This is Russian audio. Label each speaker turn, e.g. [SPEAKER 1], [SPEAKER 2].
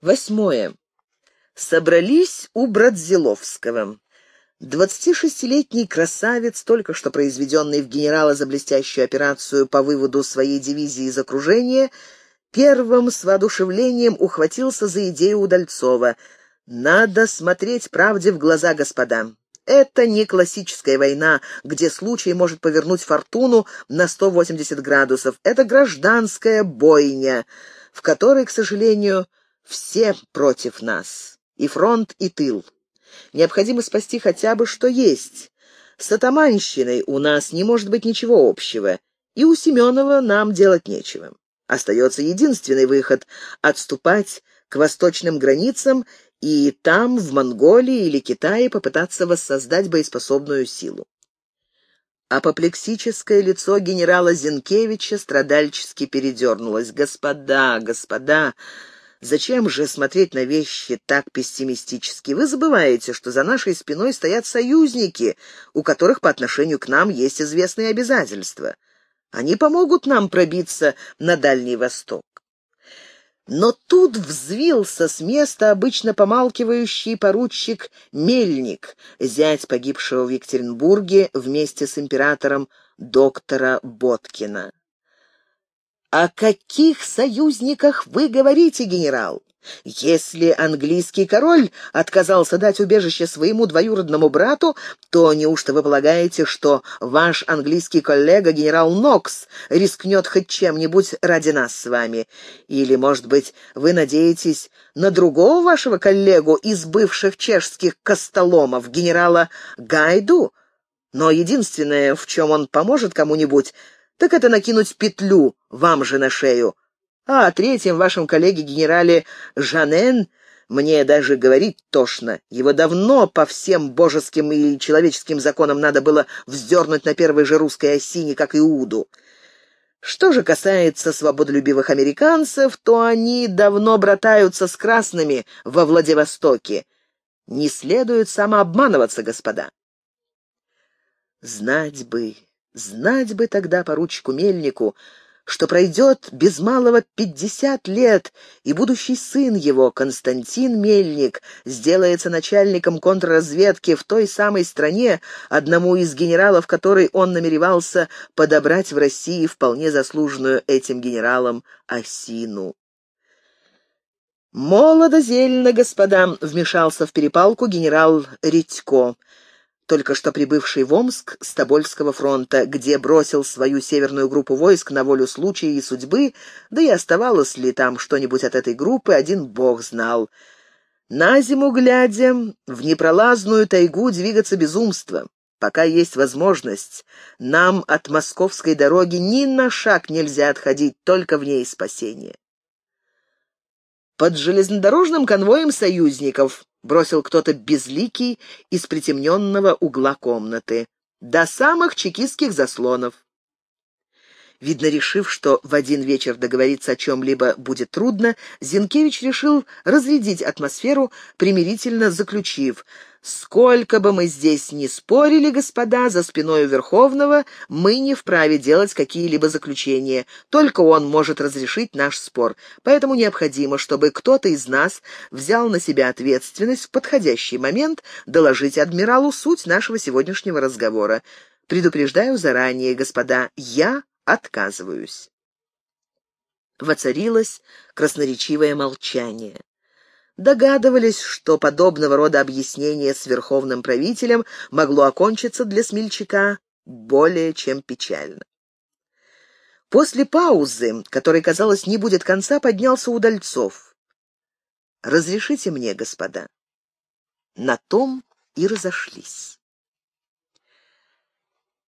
[SPEAKER 1] Восьмое. Собрались у Братзиловского. Двадцатишестилетний красавец, только что произведенный в генерала за блестящую операцию по выводу своей дивизии из окружения, первым с воодушевлением ухватился за идею Удальцова. «Надо смотреть правде в глаза, господа. Это не классическая война, где случай может повернуть фортуну на 180 градусов. Это гражданская бойня, в которой, к сожалению, все против нас. И фронт, и тыл. Необходимо спасти хотя бы что есть. С атаманщиной у нас не может быть ничего общего, и у Семенова нам делать нечего. Остается единственный выход — отступать к восточным границам и там, в Монголии или Китае, попытаться воссоздать боеспособную силу. Апоплексическое лицо генерала Зинкевича страдальчески передернулось. «Господа, господа, зачем же смотреть на вещи так пессимистически? Вы забываете, что за нашей спиной стоят союзники, у которых по отношению к нам есть известные обязательства. Они помогут нам пробиться на Дальний Восток. Но тут взвился с места обычно помалкивающий поручик Мельник, зять погибшего в Екатеринбурге вместе с императором доктора Боткина. «О каких союзниках вы говорите, генерал? Если английский король отказался дать убежище своему двоюродному брату, то неужто вы полагаете, что ваш английский коллега генерал Нокс рискнет хоть чем-нибудь ради нас с вами? Или, может быть, вы надеетесь на другого вашего коллегу из бывших чешских костоломов, генерала Гайду? Но единственное, в чем он поможет кому-нибудь, так это накинуть петлю вам же на шею. А о третьем вашем коллеге-генерале Жанен мне даже говорить тошно. Его давно по всем божеским и человеческим законам надо было вздернуть на первой же русской осине, как Иуду. Что же касается свободолюбивых американцев, то они давно братаются с красными во Владивостоке. Не следует самообманываться, господа. Знать бы, знать бы тогда поручику Мельнику, что пройдет без малого пятьдесят лет, и будущий сын его, Константин Мельник, сделается начальником контрразведки в той самой стране, одному из генералов которой он намеревался подобрать в России вполне заслуженную этим генералам осину. «Молодо зельно, господа!» — вмешался в перепалку генерал Редько только что прибывший в Омск с Тобольского фронта, где бросил свою северную группу войск на волю случая и судьбы, да и оставалось ли там что-нибудь от этой группы, один бог знал. На зиму глядя, в непролазную тайгу двигаться безумство. Пока есть возможность, нам от московской дороги ни на шаг нельзя отходить, только в ней спасение. Под железнодорожным конвоем союзников бросил кто-то безликий из притемненного угла комнаты. До самых чекистских заслонов. Видно, решив, что в один вечер договориться о чем-либо будет трудно, Зинкевич решил разрядить атмосферу, примирительно заключив «Сколько бы мы здесь ни спорили, господа, за спиной у Верховного мы не вправе делать какие-либо заключения, только он может разрешить наш спор, поэтому необходимо, чтобы кто-то из нас взял на себя ответственность в подходящий момент доложить адмиралу суть нашего сегодняшнего разговора. Предупреждаю заранее, господа, я отказываюсь». Воцарилось красноречивое молчание догадывались, что подобного рода объяснение с верховным правителем могло окончиться для смельчака более чем печально. После паузы, которой, казалось, не будет конца, поднялся Удальцов. «Разрешите мне, господа». На том и разошлись.